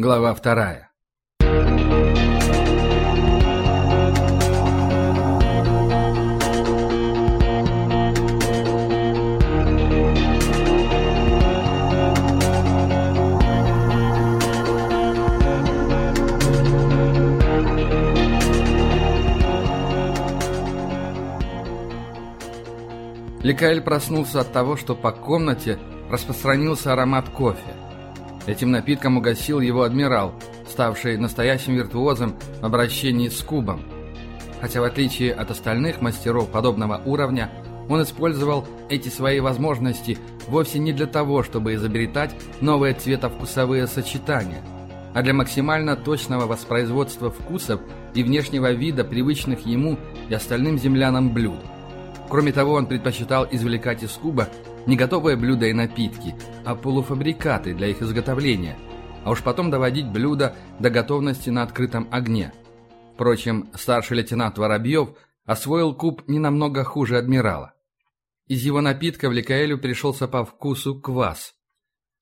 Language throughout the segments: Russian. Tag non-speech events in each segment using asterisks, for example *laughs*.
Глава вторая. Ликаэль проснулся от того, что по комнате распространился аромат кофе. Этим напитком угасил его адмирал, ставший настоящим виртуозом в обращении с кубом. Хотя в отличие от остальных мастеров подобного уровня, он использовал эти свои возможности вовсе не для того, чтобы изобретать новые цветовкусовые сочетания, а для максимально точного воспроизводства вкусов и внешнего вида привычных ему и остальным землянам блюд. Кроме того, он предпочитал извлекать из куба не готовые блюда и напитки, а полуфабрикаты для их изготовления, а уж потом доводить блюда до готовности на открытом огне. Впрочем, старший лейтенант Воробьев освоил куб не намного хуже адмирала. Из его напитка в Ликаэлю пришелся по вкусу квас,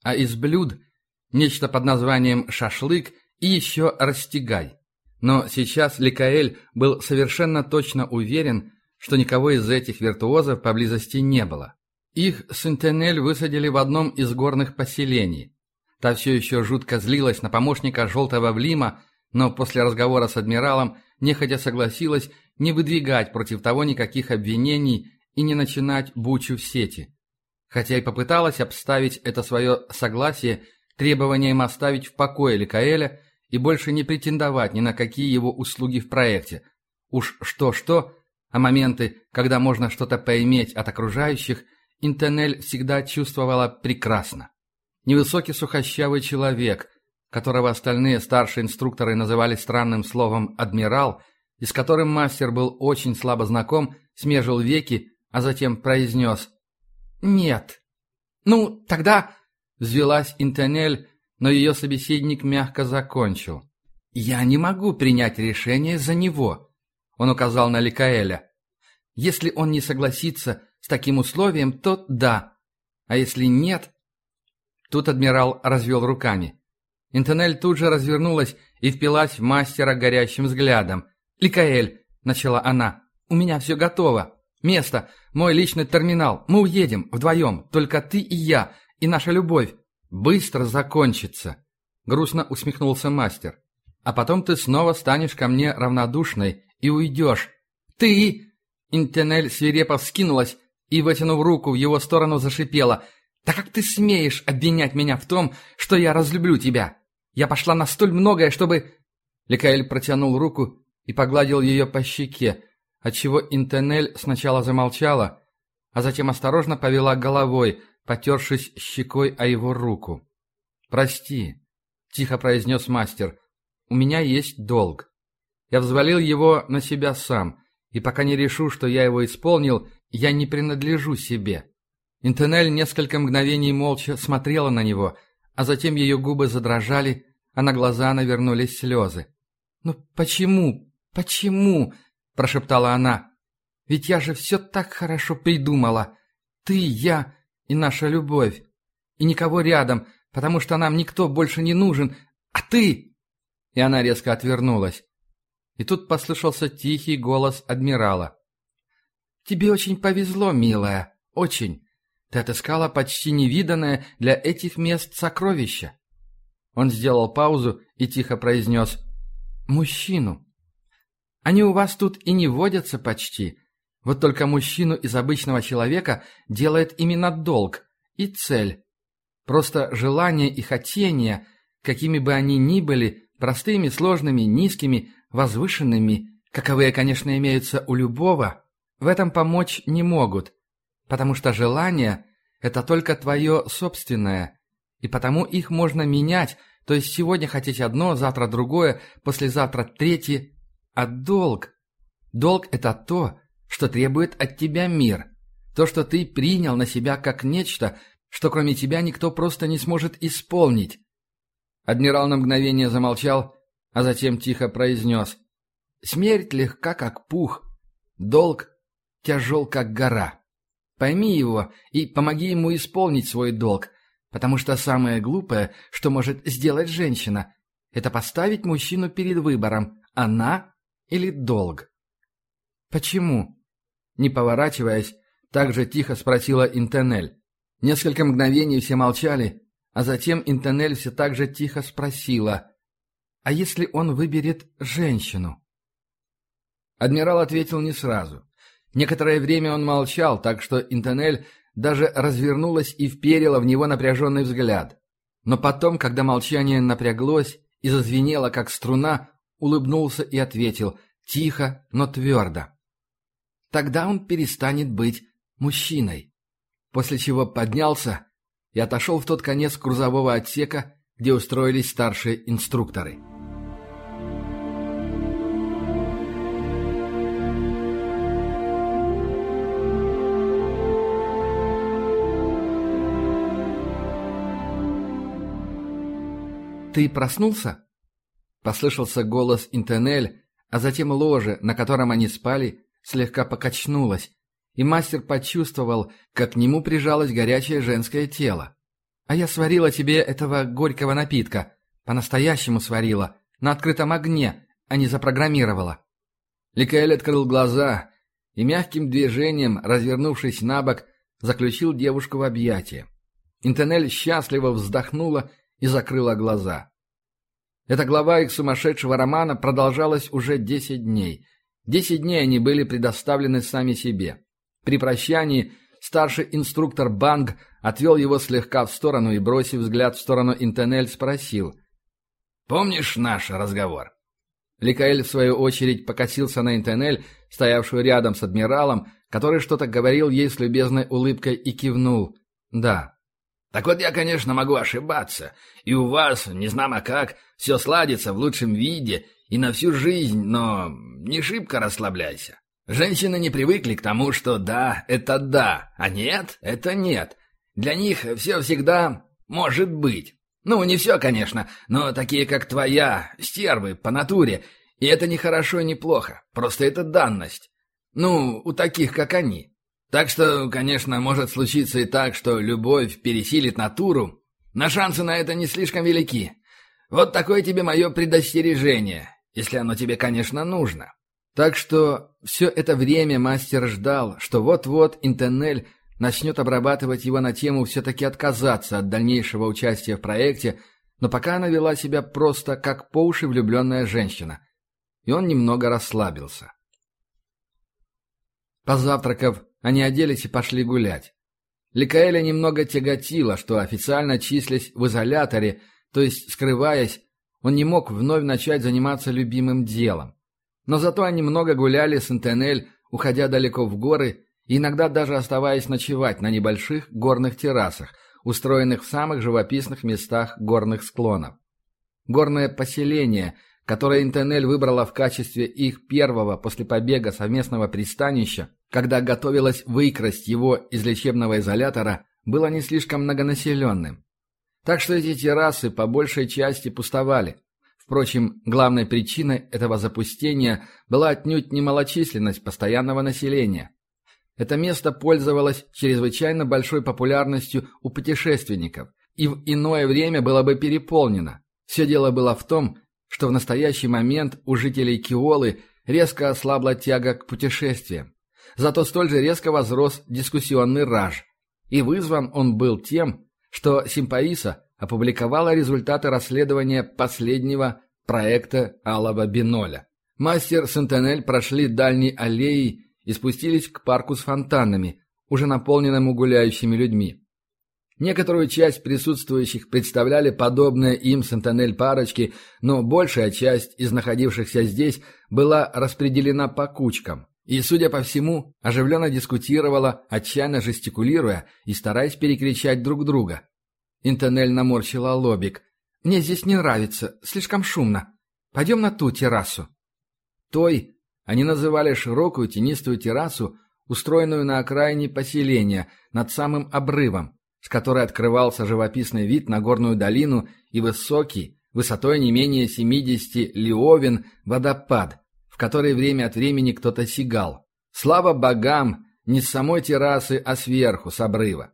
а из блюд – нечто под названием шашлык и еще растягай. Но сейчас Ликаэль был совершенно точно уверен, что никого из этих виртуозов поблизости не было. Их Сентенель высадили в одном из горных поселений. Та все еще жутко злилась на помощника Желтого Влима, но после разговора с адмиралом нехотя согласилась не выдвигать против того никаких обвинений и не начинать бучу в сети. Хотя и попыталась обставить это свое согласие требованием оставить в покое Ликаэля и больше не претендовать ни на какие его услуги в проекте. Уж что-что, а моменты, когда можно что-то поиметь от окружающих, Интенель всегда чувствовала прекрасно. Невысокий сухощавый человек, которого остальные старшие инструкторы называли странным словом «адмирал», и с которым мастер был очень слабо знаком, смежил веки, а затем произнес «Нет». «Ну, тогда...» — взвелась Интенель, но ее собеседник мягко закончил. «Я не могу принять решение за него». Он указал на Ликаэля. Если он не согласится с таким условием, то да. А если нет... Тут адмирал развел руками. Интонель тут же развернулась и впилась в мастера горящим взглядом. «Ликаэль», — начала она, — «у меня все готово. Место, мой личный терминал. Мы уедем вдвоем, только ты и я, и наша любовь. Быстро закончится». Грустно усмехнулся мастер. «А потом ты снова станешь ко мне равнодушной и уйдешь. Ты...» Интенель свирепо вскинулась и, вытянув руку, в его сторону зашипела. «Да как ты смеешь обвинять меня в том, что я разлюблю тебя? Я пошла на столь многое, чтобы...» Ликаэль протянул руку и погладил ее по щеке, отчего Интенель сначала замолчала, а затем осторожно повела головой, потершись щекой о его руку. «Прости», — тихо произнес мастер, — «у меня есть долг». Я взвалил его на себя сам, и пока не решу, что я его исполнил, я не принадлежу себе. Интенель несколько мгновений молча смотрела на него, а затем ее губы задрожали, а на глаза навернулись слезы. «Ну почему? Почему?» – прошептала она. «Ведь я же все так хорошо придумала. Ты, я и наша любовь. И никого рядом, потому что нам никто больше не нужен. А ты...» И она резко отвернулась. И тут послышался тихий голос адмирала. «Тебе очень повезло, милая, очень. Ты отыскала почти невиданное для этих мест сокровище». Он сделал паузу и тихо произнес «Мужчину». «Они у вас тут и не водятся почти. Вот только мужчину из обычного человека делает именно долг и цель. Просто желания и хотения, какими бы они ни были, простыми, сложными, низкими, возвышенными, каковые, конечно, имеются у любого, в этом помочь не могут, потому что желание – это только твое собственное, и потому их можно менять, то есть сегодня хотеть одно, завтра другое, послезавтра третье. А долг? Долг – это то, что требует от тебя мир, то, что ты принял на себя как нечто, что кроме тебя никто просто не сможет исполнить. Адмирал на мгновение замолчал, а затем тихо произнес «Смерть легка, как пух, долг тяжел, как гора. Пойми его и помоги ему исполнить свой долг, потому что самое глупое, что может сделать женщина, это поставить мужчину перед выбором, она или долг. «Почему?» Не поворачиваясь, так же тихо спросила Интенель. Несколько мгновений все молчали, а затем Интенель все так же тихо спросила, «А если он выберет женщину?» Адмирал ответил не сразу. Некоторое время он молчал, так что Интенель даже развернулась и вперила в него напряженный взгляд. Но потом, когда молчание напряглось и зазвенело, как струна, улыбнулся и ответил, тихо, но твердо. Тогда он перестанет быть мужчиной. После чего поднялся и отошел в тот конец грузового отсека, где устроились старшие инструкторы. «Ты проснулся?» Послышался голос Интенель, а затем ложе, на котором они спали, слегка покачнулось, и мастер почувствовал, как к нему прижалось горячее женское тело. «А я сварила тебе этого горького напитка. По-настоящему сварила. На открытом огне, а не запрограммировала». Ликаэль открыл глаза и мягким движением, развернувшись на бок, заключил девушку в объятия. Интенель счастливо вздохнула и закрыла глаза. Эта глава их сумасшедшего романа продолжалась уже десять дней. Десять дней они были предоставлены сами себе. При прощании старший инструктор Банг отвел его слегка в сторону и, бросив взгляд в сторону Интенель, спросил. «Помнишь наш разговор?» Ликаэль, в свою очередь, покосился на Интенель, стоявшую рядом с адмиралом, который что-то говорил ей с любезной улыбкой и кивнул. «Да». Так вот я, конечно, могу ошибаться, и у вас, не знамо как, все сладится в лучшем виде и на всю жизнь, но не шибко расслабляйся. Женщины не привыкли к тому, что да, это да, а нет, это нет. Для них все всегда может быть. Ну, не все, конечно, но такие, как твоя, стервы по натуре. И это не хорошо и не плохо, просто это данность. Ну, у таких, как они. Так что, конечно, может случиться и так, что любовь пересилит натуру, но шансы на это не слишком велики. Вот такое тебе мое предостережение, если оно тебе, конечно, нужно. Так что все это время мастер ждал, что вот-вот Интенель начнет обрабатывать его на тему все-таки отказаться от дальнейшего участия в проекте, но пока она вела себя просто как по уши влюбленная женщина. И он немного расслабился. Позавтракав, они оделись и пошли гулять. Ликаэля немного тяготило, что официально числись в изоляторе, то есть скрываясь, он не мог вновь начать заниматься любимым делом. Но зато они много гуляли с Интенель, уходя далеко в горы иногда даже оставаясь ночевать на небольших горных террасах, устроенных в самых живописных местах горных склонов. Горное поселение, которое Интенель выбрала в качестве их первого после побега совместного пристанища, когда готовилась выкрасть его из лечебного изолятора, было не слишком многонаселенным. Так что эти террасы по большей части пустовали. Впрочем, главной причиной этого запустения была отнюдь не малочисленность постоянного населения. Это место пользовалось чрезвычайно большой популярностью у путешественников и в иное время было бы переполнено. Все дело было в том, что в настоящий момент у жителей Киолы резко ослабла тяга к путешествиям. Зато столь же резко возрос дискуссионный раж. И вызван он был тем, что Симпаиса опубликовала результаты расследования последнего проекта Алава Биноля. Мастер Сентенель прошли дальней аллеей и спустились к парку с фонтанами, уже наполненному гуляющими людьми. Некоторую часть присутствующих представляли подобные им Сентенель парочки, но большая часть из находившихся здесь была распределена по кучкам. И, судя по всему, оживленно дискутировала, отчаянно жестикулируя и стараясь перекричать друг друга. Интонель наморщила лобик. «Мне здесь не нравится, слишком шумно. Пойдем на ту террасу». Той они называли широкую тенистую террасу, устроенную на окраине поселения, над самым обрывом, с которой открывался живописный вид на горную долину и высокий, высотой не менее 70 лиовин, водопад – в которой время от времени кто-то сигал. Слава богам, не с самой террасы, а сверху, с обрыва.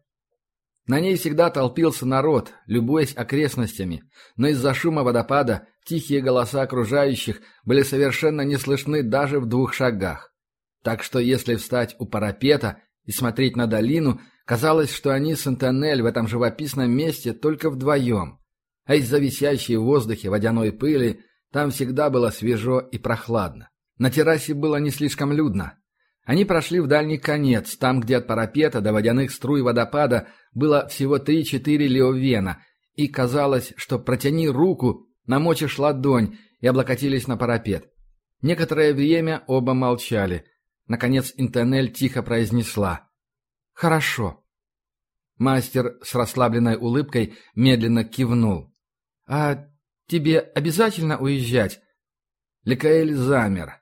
На ней всегда толпился народ, любуясь окрестностями, но из-за шума водопада тихие голоса окружающих были совершенно не слышны даже в двух шагах. Так что если встать у парапета и смотреть на долину, казалось, что они с Антонель в этом живописном месте только вдвоем. А из-за висящей в воздухе водяной пыли там всегда было свежо и прохладно. На террасе было не слишком людно. Они прошли в дальний конец, там, где от парапета до водяных струй водопада было всего 3-4 леовена, и казалось, что протяни руку, намочишь ладонь, и облокотились на парапет. Некоторое время оба молчали. Наконец Интонель тихо произнесла. «Хорошо». Мастер с расслабленной улыбкой медленно кивнул. «А тебе обязательно уезжать?» Ликаэль замер.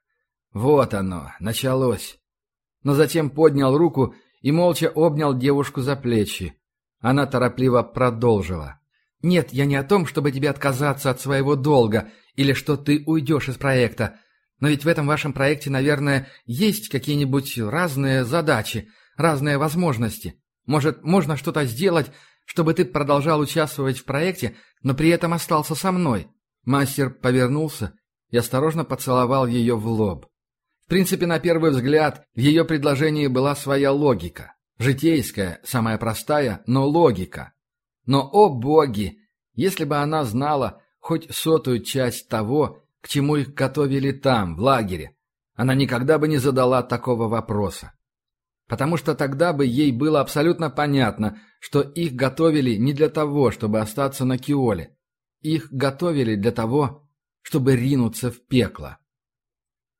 Вот оно, началось. Но затем поднял руку и молча обнял девушку за плечи. Она торопливо продолжила. «Нет, я не о том, чтобы тебе отказаться от своего долга или что ты уйдешь из проекта. Но ведь в этом вашем проекте, наверное, есть какие-нибудь разные задачи, разные возможности. Может, можно что-то сделать, чтобы ты продолжал участвовать в проекте, но при этом остался со мной?» Мастер повернулся и осторожно поцеловал ее в лоб. В принципе, на первый взгляд, в ее предложении была своя логика. Житейская, самая простая, но логика. Но, о боги, если бы она знала хоть сотую часть того, к чему их готовили там, в лагере, она никогда бы не задала такого вопроса. Потому что тогда бы ей было абсолютно понятно, что их готовили не для того, чтобы остаться на Киоле. Их готовили для того, чтобы ринуться в пекло.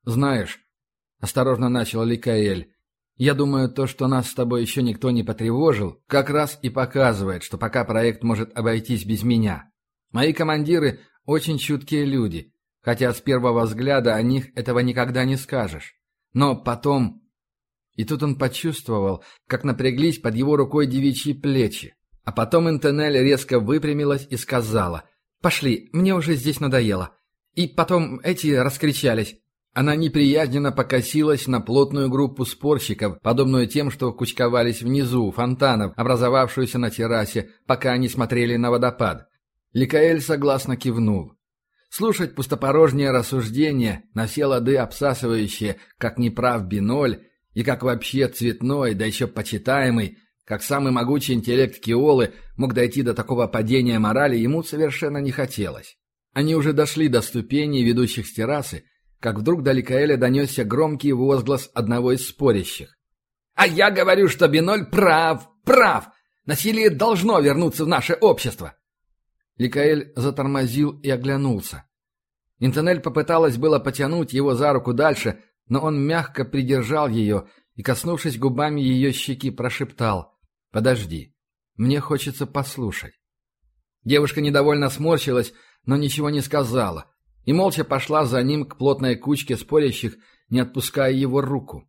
«Знаешь», — осторожно начал Ликаэль, «я думаю, то, что нас с тобой еще никто не потревожил, как раз и показывает, что пока проект может обойтись без меня. Мои командиры очень чуткие люди, хотя с первого взгляда о них этого никогда не скажешь. Но потом...» И тут он почувствовал, как напряглись под его рукой девичьи плечи. А потом Интенель резко выпрямилась и сказала, «Пошли, мне уже здесь надоело. И потом эти раскричались. Она неприязненно покосилась на плотную группу спорщиков, подобную тем, что кучковались внизу, фонтанов, образовавшуюся на террасе, пока они смотрели на водопад. Ликаэль согласно кивнул. Слушать пустопорожние рассуждения, на все лады обсасывающие, как неправ биноль, и как вообще цветной, да еще почитаемый, как самый могучий интеллект Киолы мог дойти до такого падения морали, ему совершенно не хотелось. Они уже дошли до ступеней, ведущих с террасы, как вдруг до Ликаэля донесся громкий возглас одного из спорящих. «А я говорю, что Биноль прав, прав! Насилие должно вернуться в наше общество!» Ликаэль затормозил и оглянулся. Интонель попыталась было потянуть его за руку дальше, но он мягко придержал ее и, коснувшись губами ее щеки, прошептал «Подожди, мне хочется послушать». Девушка недовольно сморщилась, но ничего не сказала, и молча пошла за ним к плотной кучке спорящих, не отпуская его руку.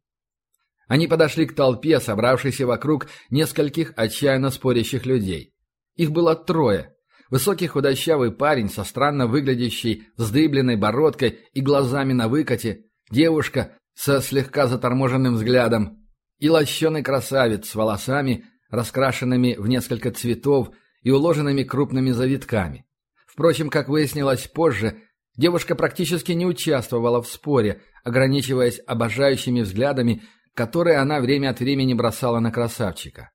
Они подошли к толпе, собравшейся вокруг нескольких отчаянно спорящих людей. Их было трое. Высокий худощавый парень со странно выглядящей вздыбленной бородкой и глазами на выкате, девушка со слегка заторможенным взглядом и лощеный красавец с волосами, раскрашенными в несколько цветов и уложенными крупными завитками. Впрочем, как выяснилось позже, девушка практически не участвовала в споре, ограничиваясь обожающими взглядами, которые она время от времени бросала на красавчика.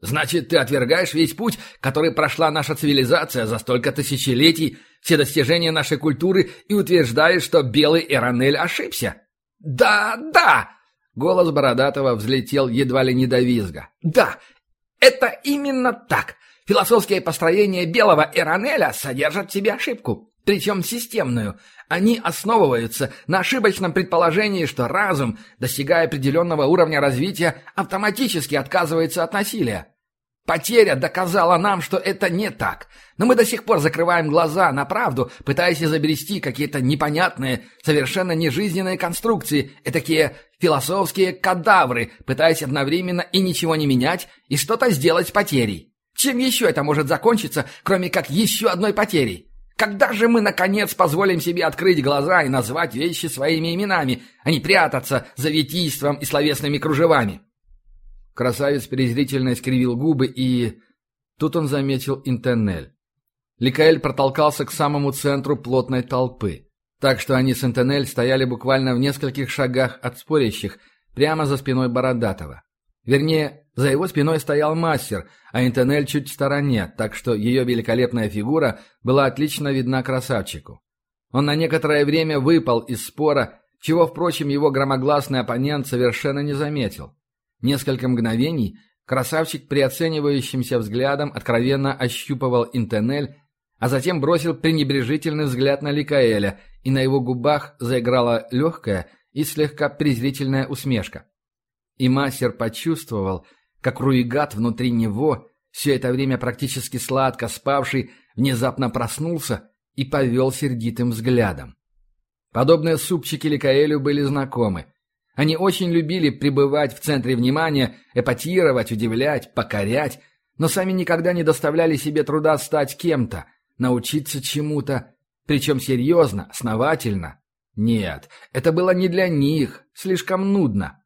«Значит, ты отвергаешь весь путь, который прошла наша цивилизация за столько тысячелетий, все достижения нашей культуры и утверждаешь, что белый Эронель ошибся?» «Да, да!» Голос Бородатого взлетел едва ли не до визга. «Да, это именно так. Философские построения белого Эронеля содержат в себе ошибку, причем системную. Они основываются на ошибочном предположении, что разум, достигая определенного уровня развития, автоматически отказывается от насилия. Потеря доказала нам, что это не так. Но мы до сих пор закрываем глаза на правду, пытаясь изобрести какие-то непонятные, совершенно нежизненные конструкции, такие философские кадавры, пытаясь одновременно и ничего не менять, и что-то сделать с потерей. Чем еще это может закончиться, кроме как еще одной потерей? Когда же мы, наконец, позволим себе открыть глаза и назвать вещи своими именами, а не прятаться за витийством и словесными кружевами?» Красавец презрительно искривил губы и... Тут он заметил Интеннель. Ликаэль протолкался к самому центру плотной толпы. Так что они с Интенель стояли буквально в нескольких шагах от спорящих, прямо за спиной Бородатого. Вернее, за его спиной стоял мастер, а Интенель чуть в стороне, так что ее великолепная фигура была отлично видна красавчику. Он на некоторое время выпал из спора, чего, впрочем, его громогласный оппонент совершенно не заметил. Несколько мгновений красавчик приоценивающимся взглядом откровенно ощупывал Интенель, а затем бросил пренебрежительный взгляд на Ликаэля, и на его губах заиграла легкая и слегка презрительная усмешка. И мастер почувствовал, как Руигат внутри него, все это время практически сладко спавший, внезапно проснулся и повел сердитым взглядом. Подобные супчики Ликаэлю были знакомы. Они очень любили пребывать в центре внимания, эпатировать, удивлять, покорять, но сами никогда не доставляли себе труда стать кем-то, научиться чему-то, причем серьезно, основательно. Нет, это было не для них, слишком нудно.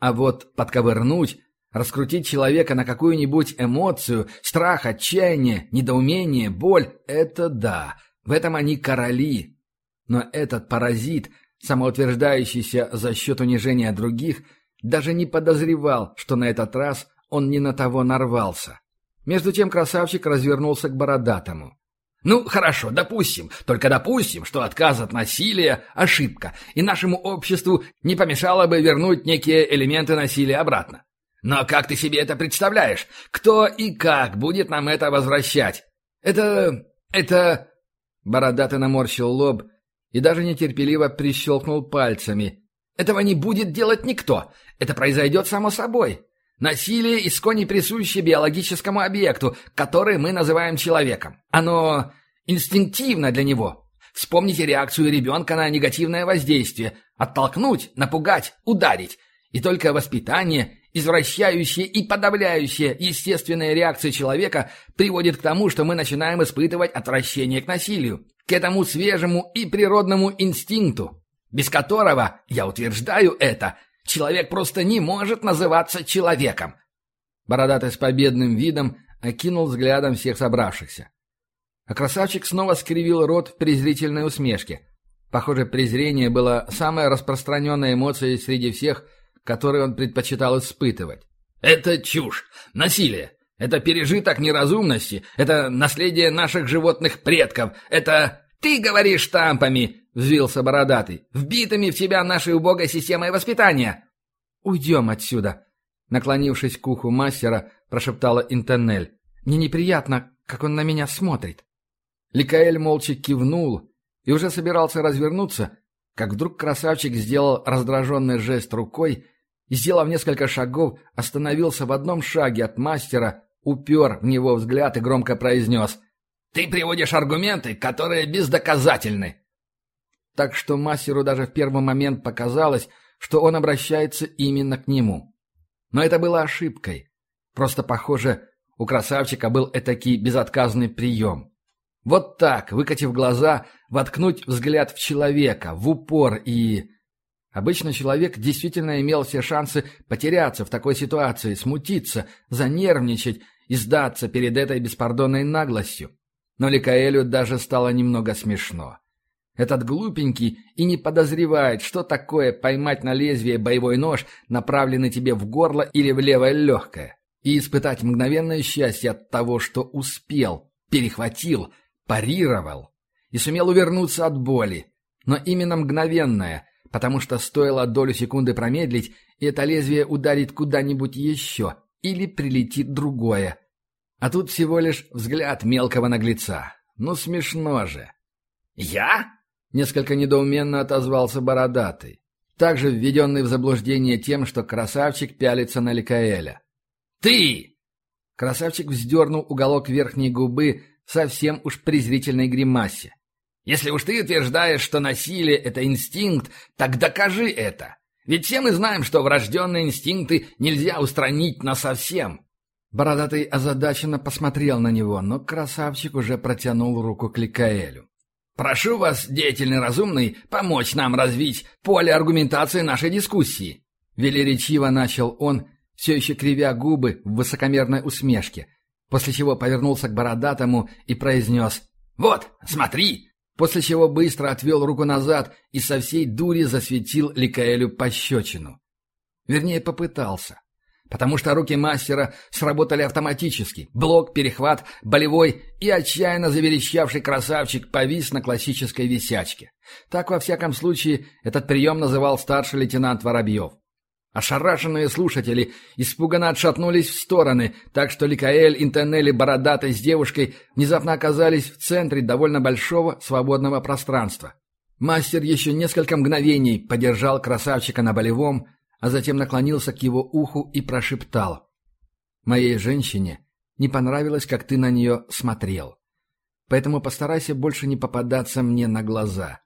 А вот подковырнуть, раскрутить человека на какую-нибудь эмоцию, страх, отчаяние, недоумение, боль — это да, в этом они короли. Но этот паразит, самоутверждающийся за счет унижения других, даже не подозревал, что на этот раз он не на того нарвался. Между тем красавчик развернулся к бородатому. Ну, хорошо, допустим, только допустим, что отказ от насилия – ошибка, и нашему обществу не помешало бы вернуть некие элементы насилия обратно. Но как ты себе это представляешь? Кто и как будет нам это возвращать? Это... это... Бородатый наморщил лоб и даже нетерпеливо прищелкнул пальцами. Этого не будет делать никто. Это произойдет само собой. Насилие исконне присуще биологическому объекту, который мы называем человеком. Оно инстинктивно для него. Вспомните реакцию ребенка на негативное воздействие. Оттолкнуть, напугать, ударить. И только воспитание, извращающее и подавляющее естественные реакции человека приводит к тому, что мы начинаем испытывать отвращение к насилию, к этому свежему и природному инстинкту, без которого, я утверждаю это, Человек просто не может называться человеком. Бородатый с победным видом окинул взглядом всех собравшихся. А красавчик снова скривил рот в презрительной усмешке. Похоже, презрение было самой распространенной эмоцией среди всех, которые он предпочитал испытывать. «Это чушь! Насилие! Это пережиток неразумности! Это наследие наших животных предков! Это... Ты говоришь штампами!» взвился бородатый. «Вбитыми в тебя нашей убогой системой воспитания!» «Уйдем отсюда!» Наклонившись к уху мастера, прошептала Интеннель. «Мне неприятно, как он на меня смотрит». Ликаэль молча кивнул и уже собирался развернуться, как вдруг красавчик сделал раздраженный жест рукой и, сделав несколько шагов, остановился в одном шаге от мастера, упер в него взгляд и громко произнес «Ты приводишь аргументы, которые бездоказательны!» так что мастеру даже в первый момент показалось, что он обращается именно к нему. Но это было ошибкой. Просто, похоже, у красавчика был этакий безотказный прием. Вот так, выкатив глаза, воткнуть взгляд в человека, в упор и... Обычно человек действительно имел все шансы потеряться в такой ситуации, смутиться, занервничать и сдаться перед этой беспардонной наглостью. Но Ликаэлю даже стало немного смешно. Этот глупенький и не подозревает, что такое поймать на лезвие боевой нож, направленный тебе в горло или в левое легкое, и испытать мгновенное счастье от того, что успел, перехватил, парировал и сумел увернуться от боли. Но именно мгновенное, потому что стоило долю секунды промедлить, и это лезвие ударит куда-нибудь еще или прилетит другое. А тут всего лишь взгляд мелкого наглеца. Ну смешно же. «Я?» Несколько недоуменно отозвался бородатый, также введенный в заблуждение тем, что красавчик пялится на Ликаэля. «Ты!» Красавчик вздернул уголок верхней губы совсем уж презрительной гримасе. «Если уж ты утверждаешь, что насилие — это инстинкт, так докажи это. Ведь все мы знаем, что врожденные инстинкты нельзя устранить насовсем». Бородатый озадаченно посмотрел на него, но красавчик уже протянул руку к Ликаэлю. Прошу вас, деятельный разумный, помочь нам развить поле аргументации нашей дискуссии. Велеречиво начал он, все еще кривя губы в высокомерной усмешке, после чего повернулся к бородатому и произнес Вот, смотри!» После чего быстро отвел руку назад и со всей дури засветил Ликаэлю пощечину. Вернее, попытался. Потому что руки мастера сработали автоматически. Блок, перехват, болевой и отчаянно заверещавший красавчик повис на классической висячке. Так, во всяком случае, этот прием называл старший лейтенант Воробьев. Ошарашенные слушатели испуганно отшатнулись в стороны, так что Ликаэль, Интенель и Бородатый с девушкой внезапно оказались в центре довольно большого свободного пространства. Мастер еще несколько мгновений подержал красавчика на болевом, а затем наклонился к его уху и прошептал. «Моей женщине не понравилось, как ты на нее смотрел. Поэтому постарайся больше не попадаться мне на глаза».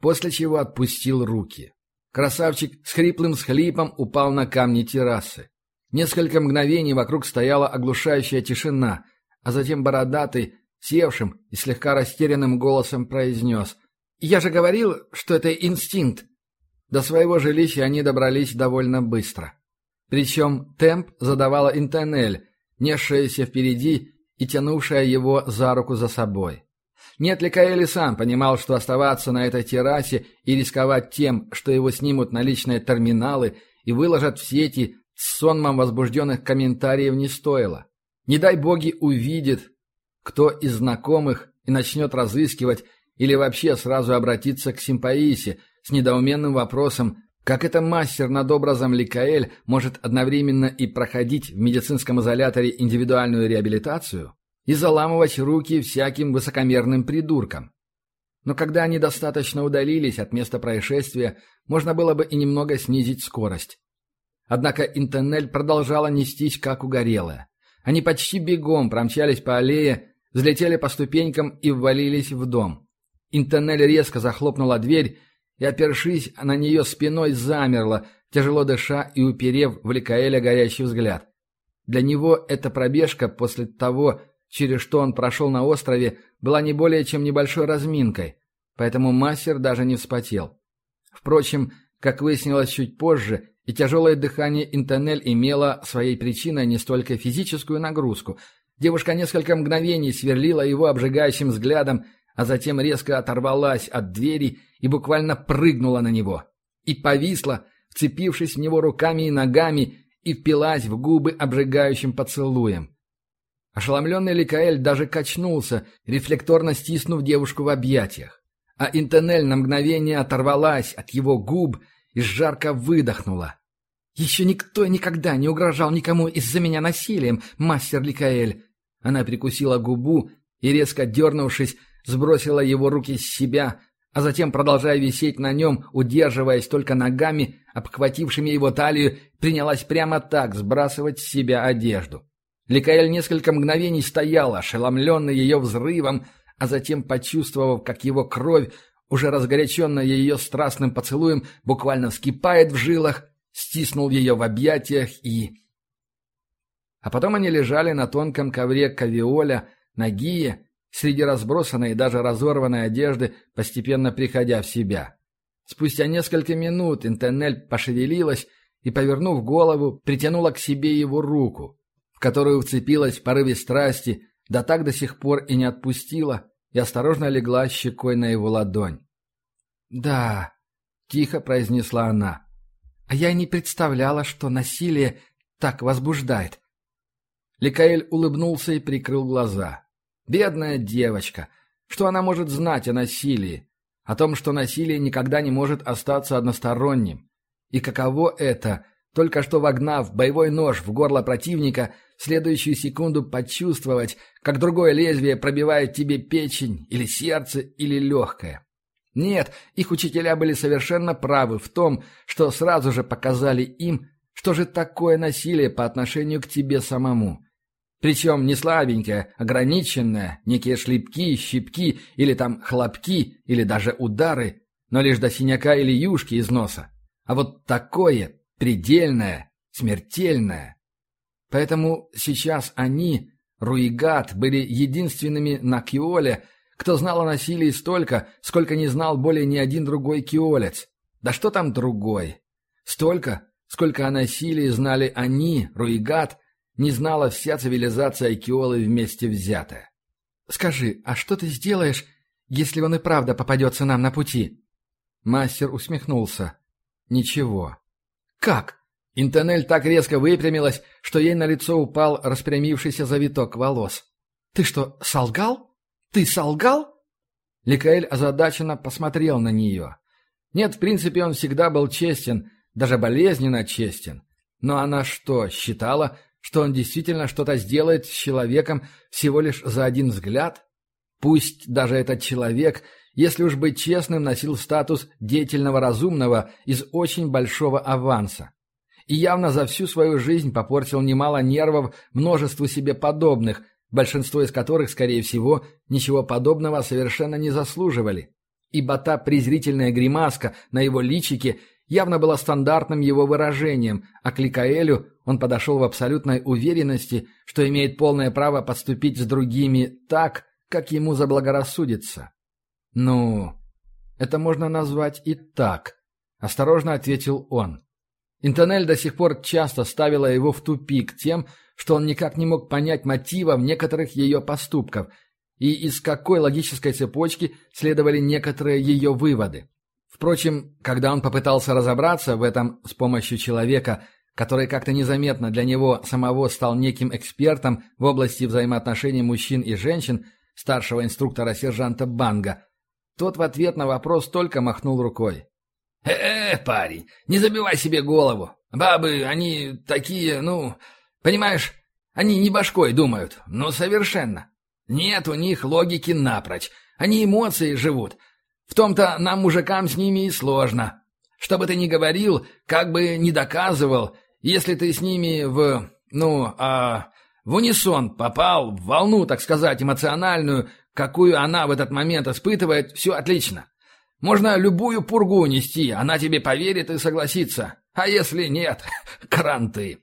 После чего отпустил руки. Красавчик с хриплым схлипом упал на камни террасы. Несколько мгновений вокруг стояла оглушающая тишина, а затем бородатый, севшим и слегка растерянным голосом произнес «Я же говорил, что это инстинкт!» До своего жилища они добрались довольно быстро. Причем темп задавала Интенель, несшаяся впереди и тянувшая его за руку за собой. Нет ли Каэли сам понимал, что оставаться на этой террасе и рисковать тем, что его снимут на личные терминалы и выложат в сети с сонмом возбужденных комментариев не стоило. Не дай боги увидит, кто из знакомых и начнет разыскивать или вообще сразу обратиться к Симпаисе с недоуменным вопросом, как это мастер над образом Ликаэль может одновременно и проходить в медицинском изоляторе индивидуальную реабилитацию, и заламывать руки всяким высокомерным придуркам. Но когда они достаточно удалились от места происшествия, можно было бы и немного снизить скорость. Однако Интеннель продолжала нестись, как угорелая. Они почти бегом промчались по аллее, взлетели по ступенькам и ввалились в дом. Интеннель резко захлопнула дверь и, опершись на нее спиной, замерла, тяжело дыша и уперев в Ликаэля горящий взгляд. Для него эта пробежка после того, через что он прошел на острове, была не более чем небольшой разминкой, поэтому мастер даже не вспотел. Впрочем, как выяснилось чуть позже, и тяжелое дыхание Интонель имело своей причиной не столько физическую нагрузку. Девушка несколько мгновений сверлила его обжигающим взглядом, а затем резко оторвалась от двери и буквально прыгнула на него. И повисла, вцепившись в него руками и ногами, и впилась в губы обжигающим поцелуем. Ошеломленный Ликаэль даже качнулся, рефлекторно стиснув девушку в объятиях. А Интенель на мгновение оторвалась от его губ и жарко выдохнула. «Еще никто никогда не угрожал никому из-за меня насилием, мастер Ликаэль!» Она прикусила губу и, резко дернувшись, сбросила его руки с себя, а затем, продолжая висеть на нем, удерживаясь только ногами, обхватившими его талию, принялась прямо так сбрасывать с себя одежду. Ликаэль несколько мгновений стоял, ошеломленный ее взрывом, а затем, почувствовав, как его кровь, уже разгоряченная ее страстным поцелуем, буквально вскипает в жилах, стиснул ее в объятиях и... А потом они лежали на тонком ковре кавиоля, нагие, среди разбросанной и даже разорванной одежды, постепенно приходя в себя. Спустя несколько минут Интенель пошевелилась и, повернув голову, притянула к себе его руку в которую вцепилась в порыве страсти, да так до сих пор и не отпустила, и осторожно легла щекой на его ладонь. «Да», — тихо произнесла она, — «а я не представляла, что насилие так возбуждает». Ликаэль улыбнулся и прикрыл глаза. «Бедная девочка! Что она может знать о насилии? О том, что насилие никогда не может остаться односторонним? И каково это только что вогнав боевой нож в горло противника, следующую секунду почувствовать, как другое лезвие пробивает тебе печень или сердце или легкое. Нет, их учителя были совершенно правы в том, что сразу же показали им, что же такое насилие по отношению к тебе самому. Причем не слабенькое, ограниченное, некие шлепки, щипки или там хлопки или даже удары, но лишь до синяка или юшки из носа. А вот такое, предельное, смертельное. Поэтому сейчас они, Руигат, были единственными на Киоле, кто знал о насилии столько, сколько не знал более ни один другой киолец. Да что там другой? Столько, сколько о насилии знали они, Руигат, не знала вся цивилизация Киолы вместе взятая. Скажи, а что ты сделаешь, если он и правда попадется нам на пути?» Мастер усмехнулся. «Ничего». «Как?» Интонель так резко выпрямилась, что ей на лицо упал распрямившийся завиток волос. «Ты что, солгал? Ты солгал?» Ликаэль озадаченно посмотрел на нее. Нет, в принципе, он всегда был честен, даже болезненно честен. Но она что, считала, что он действительно что-то сделает с человеком всего лишь за один взгляд? Пусть даже этот человек, если уж быть честным, носил статус деятельного разумного из очень большого аванса и явно за всю свою жизнь попортил немало нервов множеству себе подобных, большинство из которых, скорее всего, ничего подобного совершенно не заслуживали. Ибо та презрительная гримаска на его личике явно была стандартным его выражением, а к Ликаэлю он подошел в абсолютной уверенности, что имеет полное право подступить с другими так, как ему заблагорассудится. «Ну, это можно назвать и так», — осторожно ответил он. Интонель до сих пор часто ставила его в тупик тем, что он никак не мог понять мотивов некоторых ее поступков и из какой логической цепочки следовали некоторые ее выводы. Впрочем, когда он попытался разобраться в этом с помощью человека, который как-то незаметно для него самого стал неким экспертом в области взаимоотношений мужчин и женщин, старшего инструктора-сержанта Банга, тот в ответ на вопрос только махнул рукой. «Э, парень, не забивай себе голову. Бабы, они такие, ну, понимаешь, они не башкой думают, ну, совершенно. Нет у них логики напрочь, они эмоции живут. В том-то нам, мужикам, с ними и сложно. Что бы ты ни говорил, как бы ни доказывал, если ты с ними в, ну, а, в унисон попал, в волну, так сказать, эмоциональную, какую она в этот момент испытывает, все отлично. Можно любую пургу нести, она тебе поверит и согласится. А если нет, *laughs* кранты.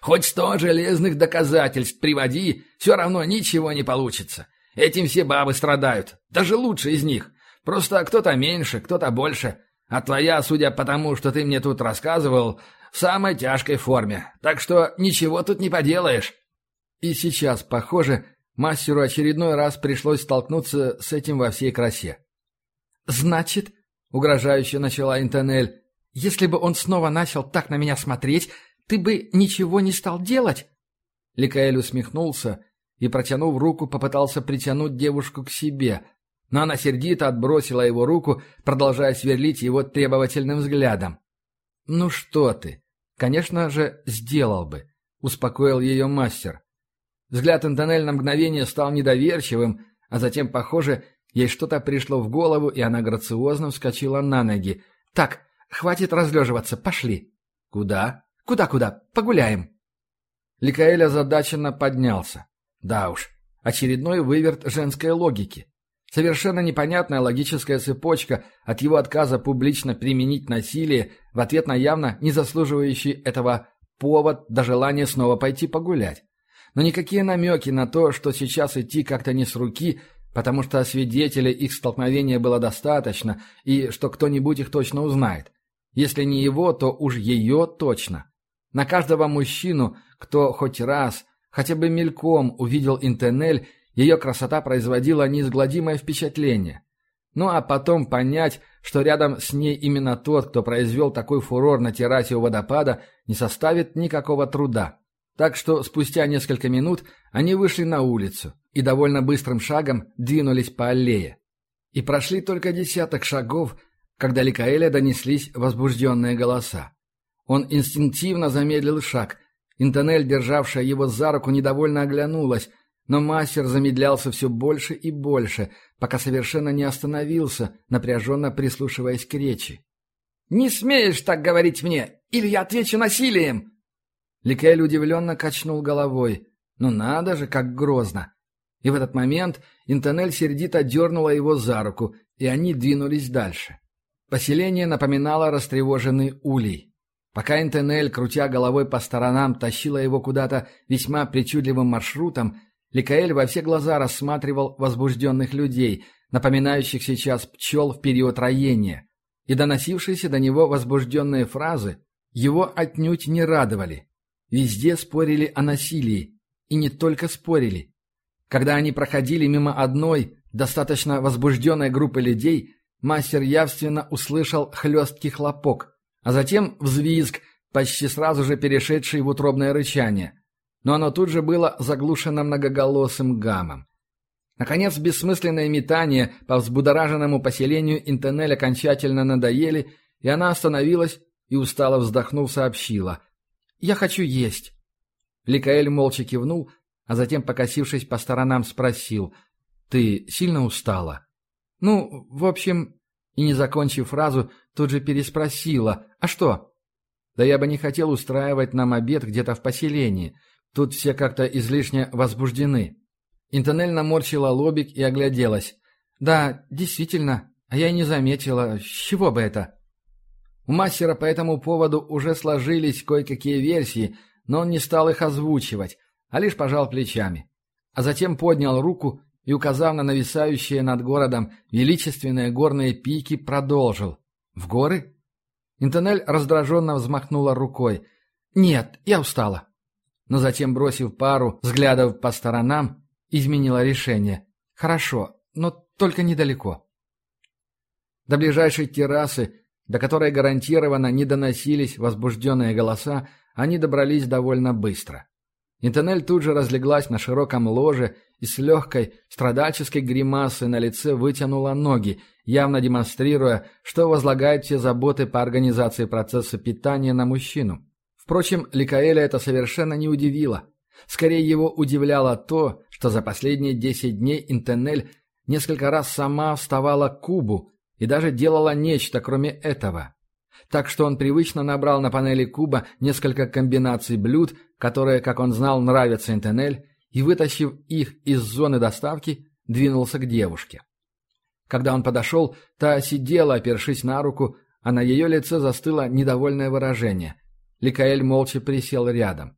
Хоть сто железных доказательств приводи, все равно ничего не получится. Этим все бабы страдают, даже лучше из них. Просто кто-то меньше, кто-то больше. А твоя, судя по тому, что ты мне тут рассказывал, в самой тяжкой форме. Так что ничего тут не поделаешь. И сейчас, похоже, мастеру очередной раз пришлось столкнуться с этим во всей красе. «Значит, — угрожающе начала Интонель, — если бы он снова начал так на меня смотреть, ты бы ничего не стал делать?» Ликаэль усмехнулся и, протянув руку, попытался притянуть девушку к себе, но она сердито отбросила его руку, продолжая сверлить его требовательным взглядом. «Ну что ты? Конечно же, сделал бы», — успокоил ее мастер. Взгляд Интонель на мгновение стал недоверчивым, а затем, похоже, Ей что-то пришло в голову, и она грациозно вскочила на ноги. «Так, хватит разлеживаться, пошли». «Куда?» «Куда-куда? Погуляем». Ликаэль озадаченно поднялся. Да уж, очередной выверт женской логики. Совершенно непонятная логическая цепочка от его отказа публично применить насилие в ответ на явно не заслуживающий этого повод до желания снова пойти погулять. Но никакие намеки на то, что сейчас идти как-то не с руки, потому что свидетелей их столкновения было достаточно, и что кто-нибудь их точно узнает. Если не его, то уж ее точно. На каждого мужчину, кто хоть раз, хотя бы мельком увидел Интенель, ее красота производила неизгладимое впечатление. Ну а потом понять, что рядом с ней именно тот, кто произвел такой фурор на террасе у водопада, не составит никакого труда. Так что спустя несколько минут они вышли на улицу и довольно быстрым шагом двинулись по аллее. И прошли только десяток шагов, когда Ликаэля донеслись возбужденные голоса. Он инстинктивно замедлил шаг. Интонель, державшая его за руку, недовольно оглянулась, но мастер замедлялся все больше и больше, пока совершенно не остановился, напряженно прислушиваясь к речи. «Не смеешь так говорить мне, или я отвечу насилием!» Ликаэль удивленно качнул головой. «Ну надо же, как грозно!» И в этот момент Интонель сердито дернула его за руку, и они двинулись дальше. Поселение напоминало растревоженный улей. Пока Интонель, крутя головой по сторонам, тащила его куда-то весьма причудливым маршрутом, Ликаэль во все глаза рассматривал возбужденных людей, напоминающих сейчас пчел в период роения, и доносившиеся до него возбужденные фразы его отнюдь не радовали. Везде спорили о насилии, и не только спорили, Когда они проходили мимо одной, достаточно возбужденной группы людей, мастер явственно услышал хлесткий хлопок, а затем взвизг, почти сразу же перешедший в утробное рычание. Но оно тут же было заглушено многоголосым гамом. Наконец, бессмысленные метания по взбудораженному поселению Интенель окончательно надоели, и она остановилась и, устало вздохнув, сообщила. «Я хочу есть». Ликаэль молча кивнул, а затем, покосившись по сторонам, спросил. «Ты сильно устала?» «Ну, в общем...» И, не закончив фразу, тут же переспросила. «А что?» «Да я бы не хотел устраивать нам обед где-то в поселении. Тут все как-то излишне возбуждены». Интонель наморщила лобик и огляделась. «Да, действительно, а я и не заметила. С чего бы это?» У мастера по этому поводу уже сложились кое-какие версии, но он не стал их озвучивать, а лишь пожал плечами. А затем поднял руку и, указав на нависающие над городом величественные горные пики, продолжил. «В горы?» Интонель раздраженно взмахнула рукой. «Нет, я устала». Но затем, бросив пару взглядов по сторонам, изменила решение. «Хорошо, но только недалеко». До ближайшей террасы, до которой гарантированно не доносились возбужденные голоса, они добрались довольно быстро. Интонель тут же разлеглась на широком ложе и с легкой, страдальческой гримасой на лице вытянула ноги, явно демонстрируя, что возлагает все заботы по организации процесса питания на мужчину. Впрочем, Ликаэля это совершенно не удивило. Скорее его удивляло то, что за последние десять дней Интенель несколько раз сама вставала к кубу и даже делала нечто, кроме этого. Так что он привычно набрал на панели куба несколько комбинаций блюд, которые, как он знал, нравятся Интенель, и, вытащив их из зоны доставки, двинулся к девушке. Когда он подошел, та сидела, опершись на руку, а на ее лице застыло недовольное выражение. Ликаэль молча присел рядом.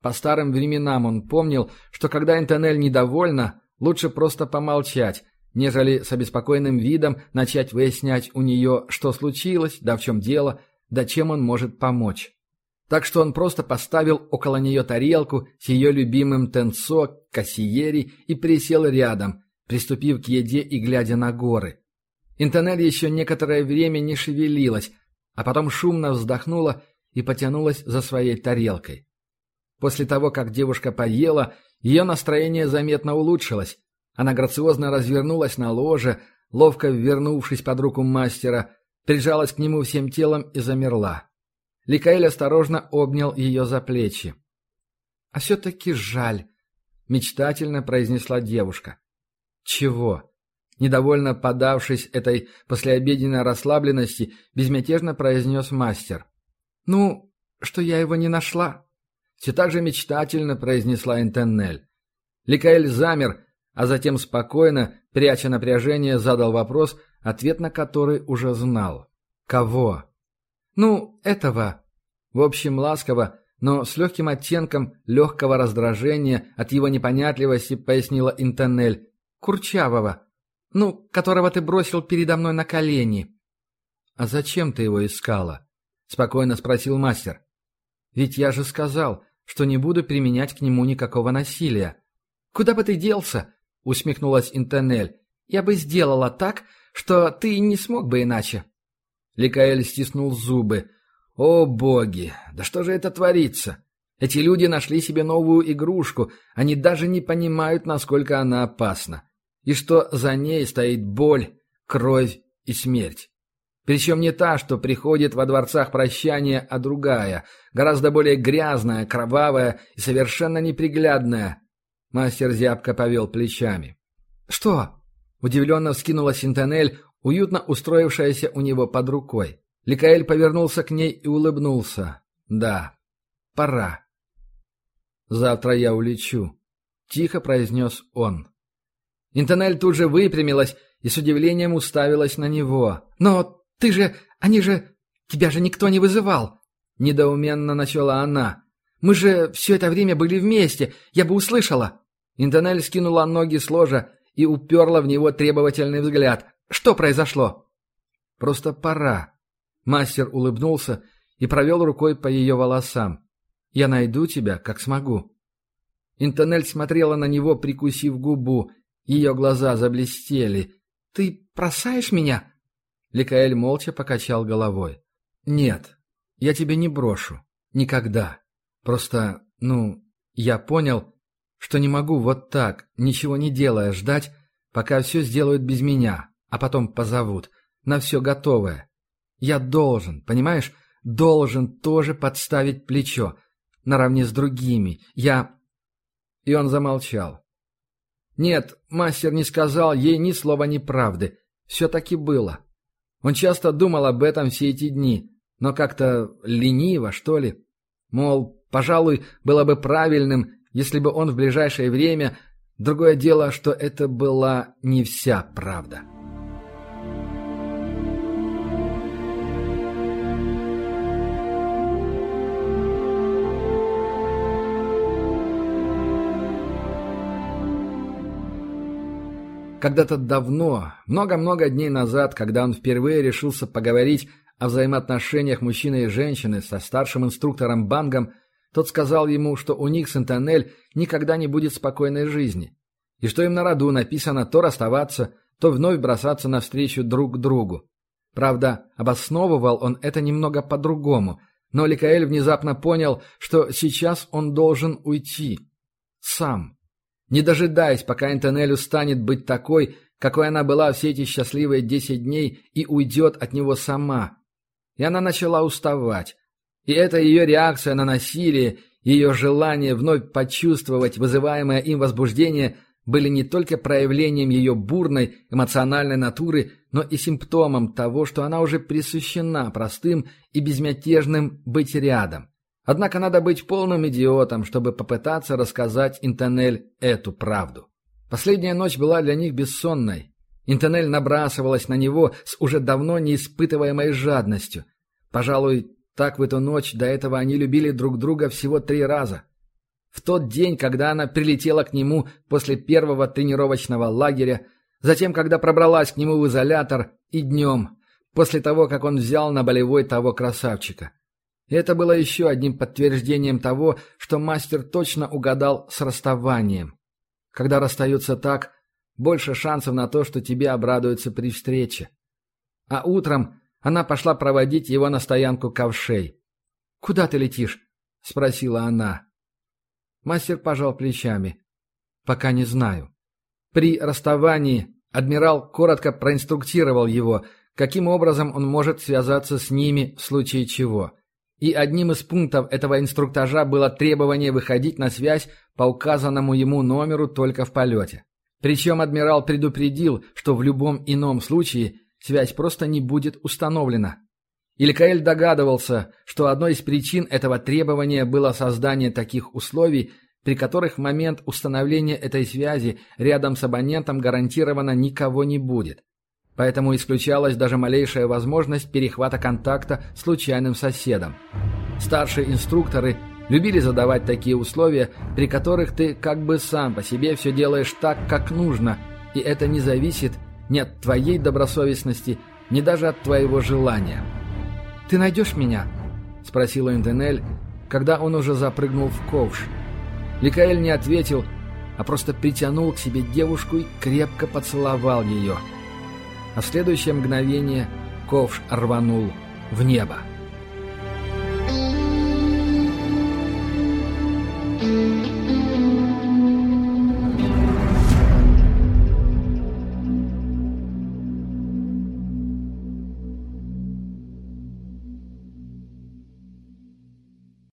По старым временам он помнил, что когда Интонель недовольна, лучше просто помолчать, нежели с обеспокоенным видом начать выяснять у нее, что случилось, да в чем дело, да чем он может помочь. Так что он просто поставил около нее тарелку с ее любимым тенцо, кассиери и присел рядом, приступив к еде и глядя на горы. Интонель еще некоторое время не шевелилась, а потом шумно вздохнула и потянулась за своей тарелкой. После того, как девушка поела, ее настроение заметно улучшилось. Она грациозно развернулась на ложе, ловко вернувшись под руку мастера, прижалась к нему всем телом и замерла. Ликаэль осторожно обнял ее за плечи. «А все-таки жаль», — мечтательно произнесла девушка. «Чего?» Недовольно подавшись этой послеобеденной расслабленности, безмятежно произнес мастер. «Ну, что я его не нашла?» Все так же мечтательно произнесла Интеннель. Ликаэль замер, а затем спокойно, пряча напряжение, задал вопрос, ответ на который уже знал. «Кого?» «Ну, этого». В общем, ласково, но с легким оттенком легкого раздражения от его непонятливости пояснила Интеннель. «Курчавого. Ну, которого ты бросил передо мной на колени». «А зачем ты его искала?» — спокойно спросил мастер. «Ведь я же сказал, что не буду применять к нему никакого насилия. «Куда бы ты делся?» — усмехнулась Интенель. «Я бы сделала так, что ты не смог бы иначе». Ликаэль стиснул зубы. «О, боги! Да что же это творится? Эти люди нашли себе новую игрушку, они даже не понимают, насколько она опасна. И что за ней стоит боль, кровь и смерть. Причем не та, что приходит во дворцах прощания, а другая, гораздо более грязная, кровавая и совершенно неприглядная. Мастер зябко повел плечами. «Что?» — удивленно вскинула Синтонель, уютно устроившаяся у него под рукой. Ликаэль повернулся к ней и улыбнулся. «Да, пора». «Завтра я улечу», — тихо произнес он. Интонель тут же выпрямилась и с удивлением уставилась на него. «Но «Ты же... Они же... Тебя же никто не вызывал!» Недоуменно начала она. «Мы же все это время были вместе. Я бы услышала!» Интонель скинула ноги с ложа и уперла в него требовательный взгляд. «Что произошло?» «Просто пора». Мастер улыбнулся и провел рукой по ее волосам. «Я найду тебя, как смогу». Интонель смотрела на него, прикусив губу. Ее глаза заблестели. «Ты бросаешь меня?» Ликаэль молча покачал головой. «Нет, я тебя не брошу. Никогда. Просто, ну, я понял, что не могу вот так, ничего не делая, ждать, пока все сделают без меня, а потом позовут, на все готовое. Я должен, понимаешь, должен тоже подставить плечо, наравне с другими. Я...» И он замолчал. Нет, мастер не сказал ей ни слова неправды. Все таки было. Он часто думал об этом все эти дни, но как-то лениво, что ли. Мол, пожалуй, было бы правильным, если бы он в ближайшее время... Другое дело, что это была не вся правда. Когда-то давно, много-много дней назад, когда он впервые решился поговорить о взаимоотношениях мужчины и женщины со старшим инструктором Бангом, тот сказал ему, что у них с Интонель никогда не будет спокойной жизни, и что им на роду написано то расставаться, то вновь бросаться навстречу друг другу. Правда, обосновывал он это немного по-другому, но Ликаэль внезапно понял, что сейчас он должен уйти. Сам не дожидаясь, пока Интонель устанет быть такой, какой она была все эти счастливые десять дней и уйдет от него сама. И она начала уставать. И это ее реакция на насилие, ее желание вновь почувствовать вызываемое им возбуждение были не только проявлением ее бурной эмоциональной натуры, но и симптомом того, что она уже присущена простым и безмятежным быть рядом. Однако надо быть полным идиотом, чтобы попытаться рассказать Интонель эту правду. Последняя ночь была для них бессонной. Интонель набрасывалась на него с уже давно неиспытываемой жадностью. Пожалуй, так в эту ночь до этого они любили друг друга всего три раза. В тот день, когда она прилетела к нему после первого тренировочного лагеря, затем, когда пробралась к нему в изолятор, и днем, после того, как он взял на болевой того красавчика. И это было еще одним подтверждением того, что мастер точно угадал с расставанием. Когда расстаются так, больше шансов на то, что тебе обрадуются при встрече. А утром она пошла проводить его на стоянку ковшей. «Куда ты летишь?» — спросила она. Мастер пожал плечами. «Пока не знаю». При расставании адмирал коротко проинструктировал его, каким образом он может связаться с ними в случае чего и одним из пунктов этого инструктажа было требование выходить на связь по указанному ему номеру только в полете. Причем адмирал предупредил, что в любом ином случае связь просто не будет установлена. Илькаэль догадывался, что одной из причин этого требования было создание таких условий, при которых в момент установления этой связи рядом с абонентом гарантированно никого не будет. Поэтому исключалась даже малейшая возможность перехвата контакта случайным соседом. Старшие инструкторы любили задавать такие условия, при которых ты как бы сам по себе все делаешь так, как нужно, и это не зависит ни от твоей добросовестности, ни даже от твоего желания. «Ты найдешь меня?» — спросила Интенель, когда он уже запрыгнул в ковш. Ликаэль не ответил, а просто притянул к себе девушку и крепко поцеловал ее — а в следующее мгновение ковш рванул в небо.